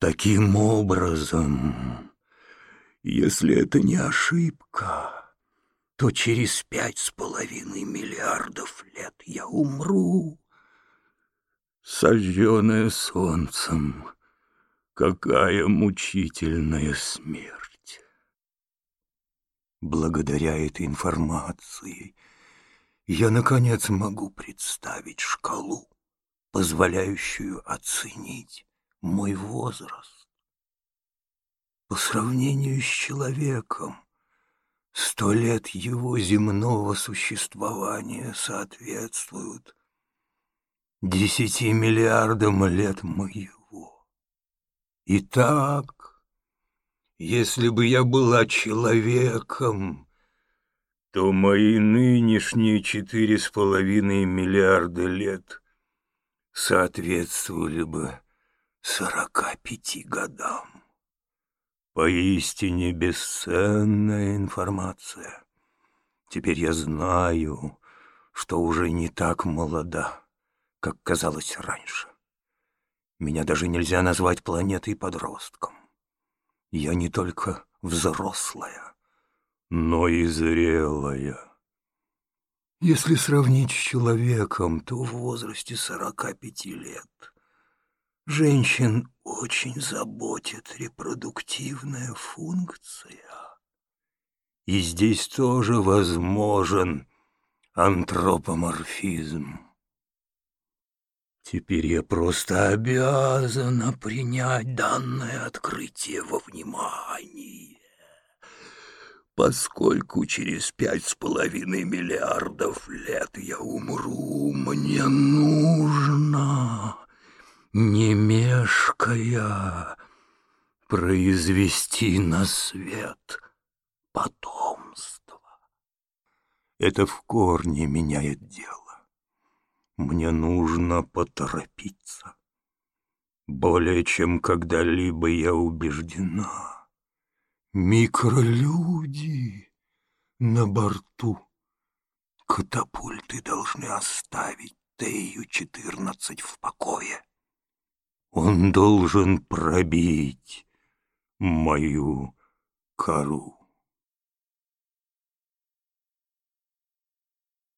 Таким образом, если это не ошибка, то через пять с половиной миллиардов лет я умру, сожженная солнцем. Какая мучительная смерть! Благодаря этой информации я, наконец, могу представить шкалу, позволяющую оценить мой возраст. По сравнению с человеком, сто лет его земного существования соответствуют десяти миллиардам лет моего. Итак, если бы я была человеком, то мои нынешние четыре с половиной миллиарда лет соответствовали бы сорока пяти годам. Поистине бесценная информация. Теперь я знаю, что уже не так молода, как казалось раньше. Меня даже нельзя назвать планетой-подростком. Я не только взрослая, но и зрелая. Если сравнить с человеком, то в возрасте 45 лет женщин очень заботит репродуктивная функция. И здесь тоже возможен антропоморфизм. Теперь я просто обязана принять данное открытие во внимание поскольку через пять с половиной миллиардов лет я умру, мне нужно, не мешкая, произвести на свет потомство. Это в корне меняет дело. Мне нужно поторопиться. Более чем когда-либо я убеждена Микролюди на борту. Катапульты должны оставить Тею-14 в покое. Он должен пробить мою кору.